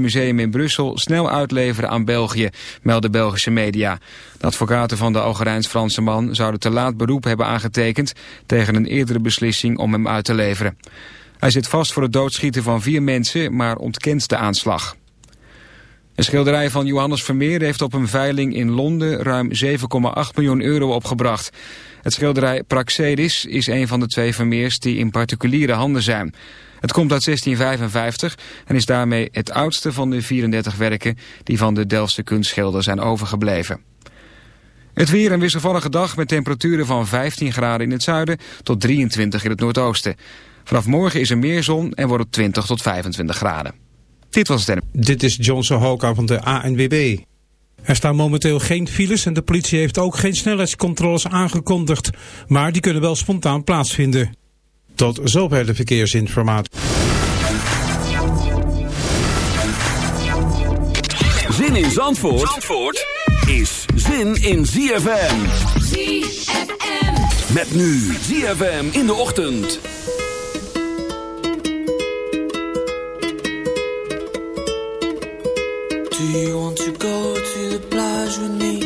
museum in Brussel snel uitleveren aan België, melden Belgische media. De advocaten van de Algerijns-Franse man zouden te laat beroep hebben aangetekend tegen een eerdere beslissing om hem uit te leveren. Hij zit vast voor het doodschieten van vier mensen, maar ontkent de aanslag. Een schilderij van Johannes Vermeer heeft op een veiling in Londen ruim 7,8 miljoen euro opgebracht. Het schilderij Praxedis is een van de twee Vermeers die in particuliere handen zijn. Het komt uit 1655 en is daarmee het oudste van de 34 werken die van de Delftse kunstschilder zijn overgebleven. Het weer een wisselvallige dag met temperaturen van 15 graden in het zuiden tot 23 in het noordoosten. Vanaf morgen is er meer zon en wordt het 20 tot 25 graden. Dit was het. Dit is Johnson Hoka van de ANWB. Er staan momenteel geen files en de politie heeft ook geen snelheidscontroles aangekondigd. Maar die kunnen wel spontaan plaatsvinden. Tot zover de verkeersinformatie. Zin in Zandvoort, Zandvoort is zin in ZFM. ZFM. Met nu ZFM in de ochtend. Do you want to go to the plage with me?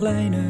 kleine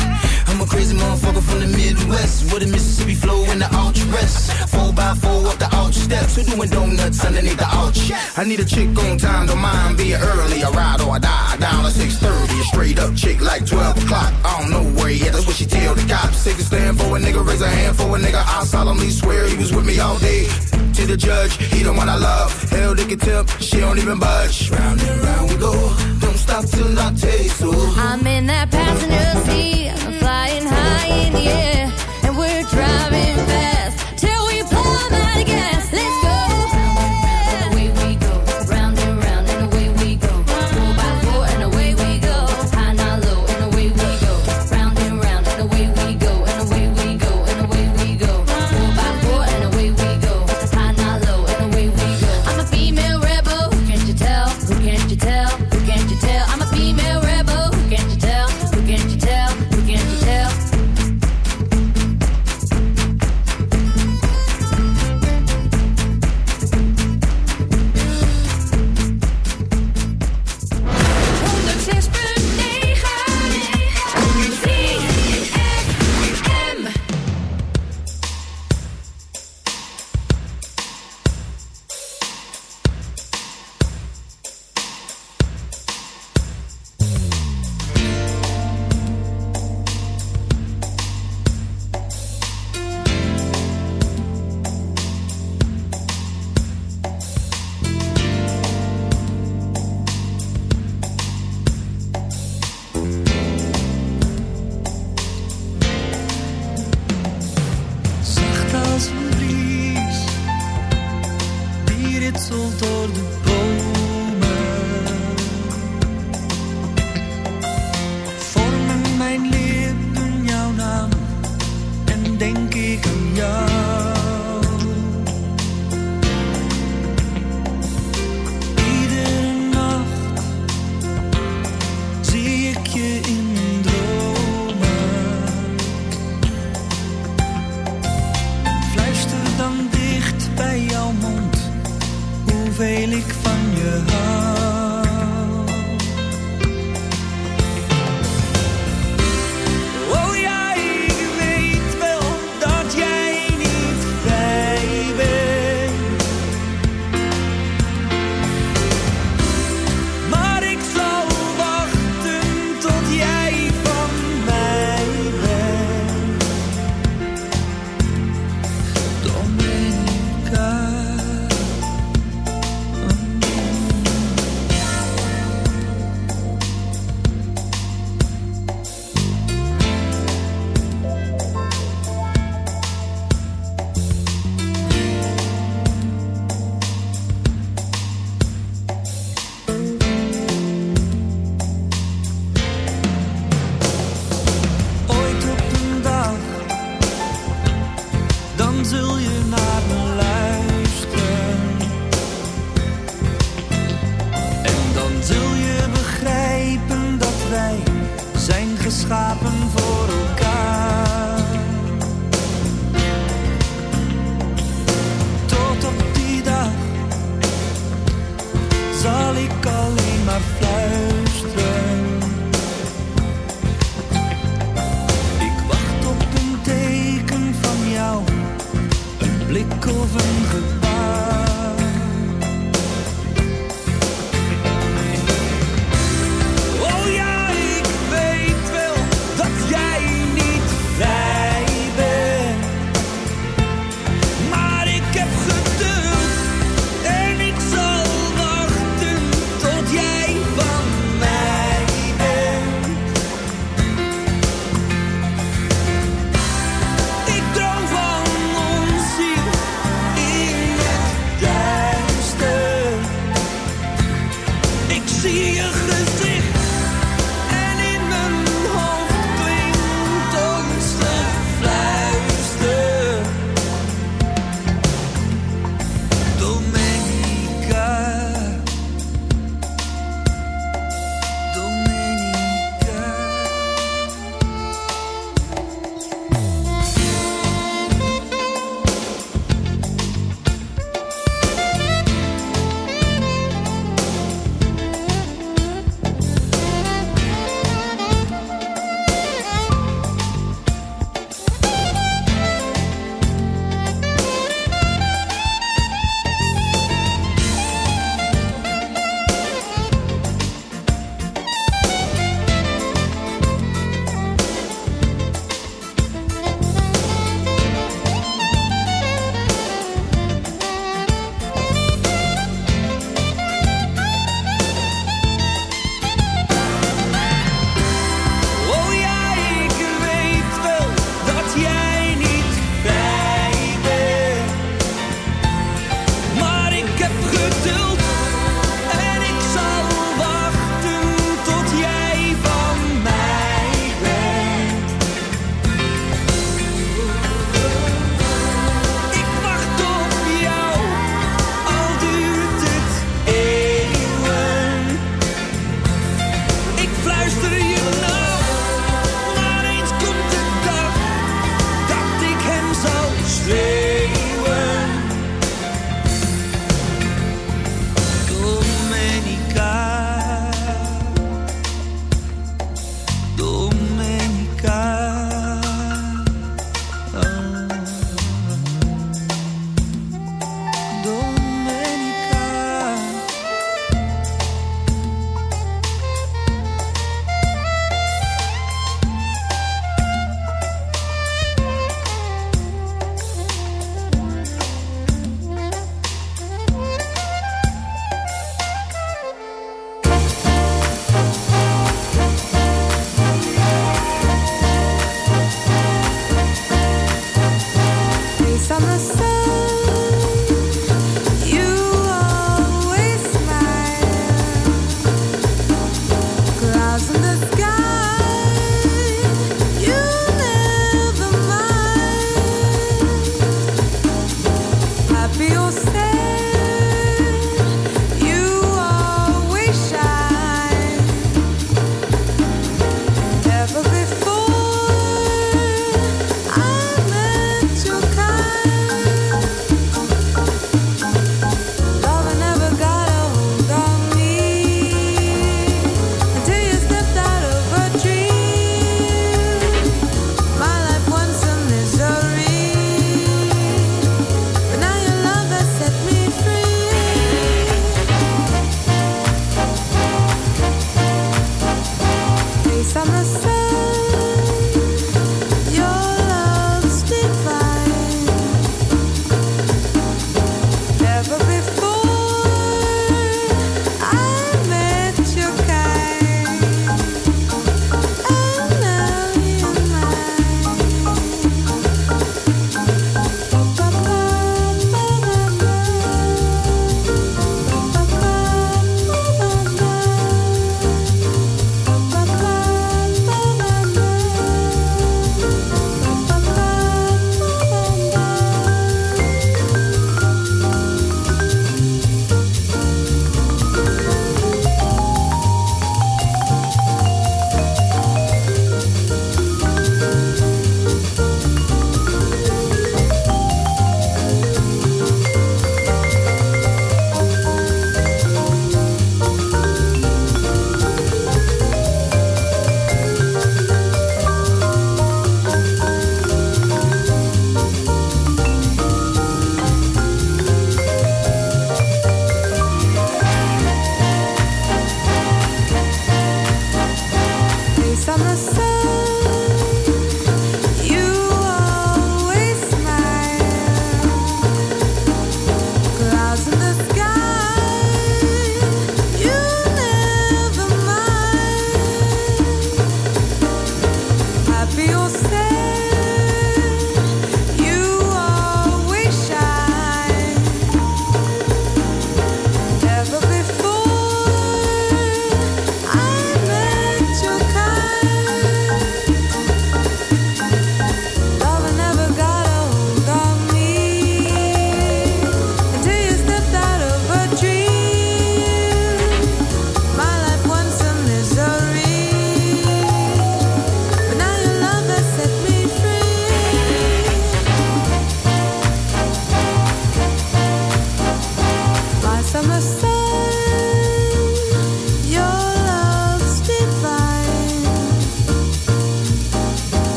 crazy motherfucker from the Midwest. With a Mississippi flow in the out west. Four by four up the out steps. Who doing donuts underneath the arch. I need a chick on time, don't mind being early. I ride or I die, down at 6.30. A straight up chick like 12 o'clock. I don't know where yet, that's what she tell the cops. Take a stand for a nigga, raise a hand for a nigga. I solemnly swear he was with me all day. To the judge, he the one I love. Hell, to can tip, she don't even budge. Round and round we go stop till I taste. Oh. I'm in that passenger seat, flying high in the air.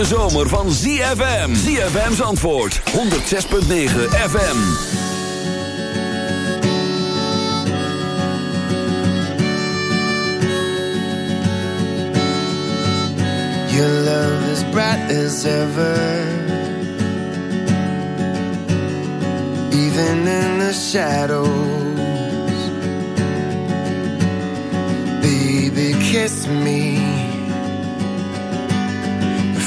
Hete zomer van ZFM. ZFM's antwoord, 106.9 FM. Your love is bright as ever. Even in the shadows. Baby, kiss me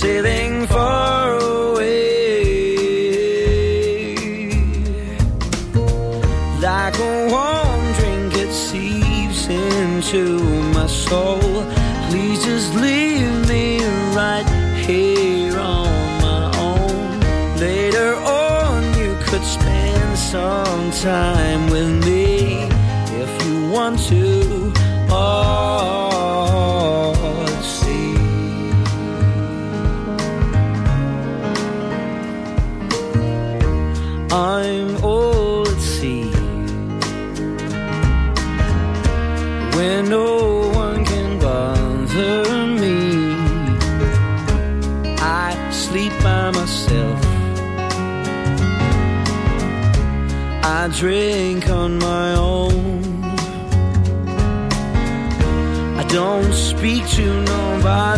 Sailing far away like a warm drink, it seeps into my soul. Please just leave me right here on my own. Later on, you could spend some time with me if you want to. Drink on my own. I don't speak to nobody.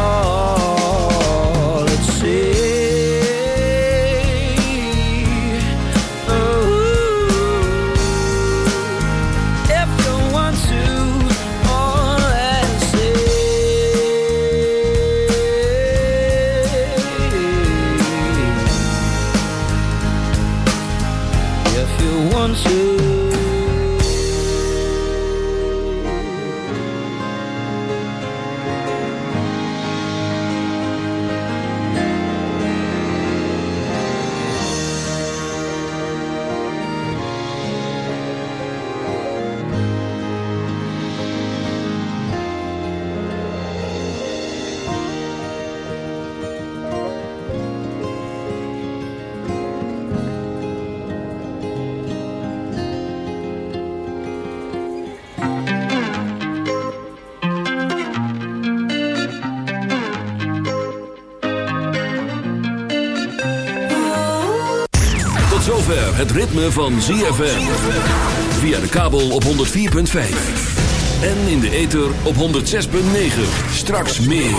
het ritme van ZFM. Via de kabel op 104.5. En in de ether op 106.9. Straks meer.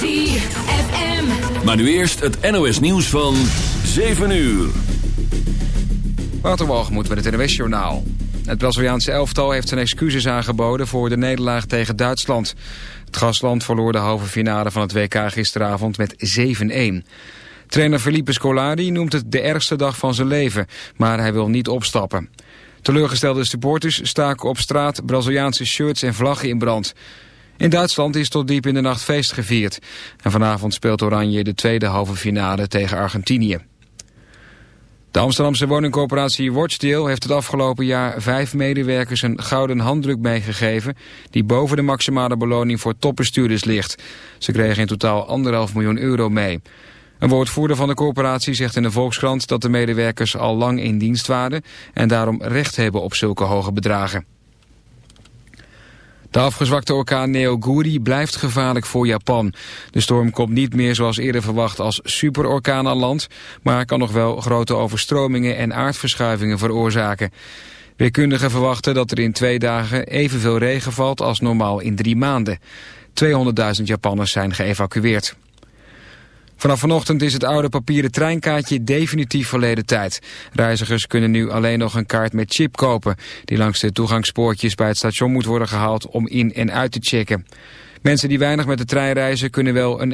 ZFM. Maar nu eerst het NOS nieuws van 7 uur. Waterwalgemoed met het NWS-journaal. Het Braziliaanse elftal heeft zijn excuses aangeboden voor de nederlaag tegen Duitsland. Het gastland verloor de halve finale van het WK gisteravond met 7-1. Trainer Felipe Scolari noemt het de ergste dag van zijn leven, maar hij wil niet opstappen. Teleurgestelde supporters staken op straat Braziliaanse shirts en vlaggen in brand. In Duitsland is tot diep in de nacht feest gevierd. En vanavond speelt Oranje de tweede halve finale tegen Argentinië. De Amsterdamse woningcorporatie Watchdale heeft het afgelopen jaar vijf medewerkers een gouden handdruk meegegeven die boven de maximale beloning voor topbestuurders ligt. Ze kregen in totaal anderhalf miljoen euro mee. Een woordvoerder van de corporatie zegt in de Volkskrant dat de medewerkers al lang in dienst waren en daarom recht hebben op zulke hoge bedragen. De afgezwakte orkaan Neoguri blijft gevaarlijk voor Japan. De storm komt niet meer zoals eerder verwacht als superorkaan aan land, maar kan nog wel grote overstromingen en aardverschuivingen veroorzaken. Weerkundigen verwachten dat er in twee dagen evenveel regen valt als normaal in drie maanden. 200.000 Japanners zijn geëvacueerd. Vanaf vanochtend is het oude papieren treinkaartje definitief verleden tijd. Reizigers kunnen nu alleen nog een kaart met chip kopen... die langs de toegangspoortjes bij het station moet worden gehaald om in en uit te checken. Mensen die weinig met de trein reizen kunnen wel een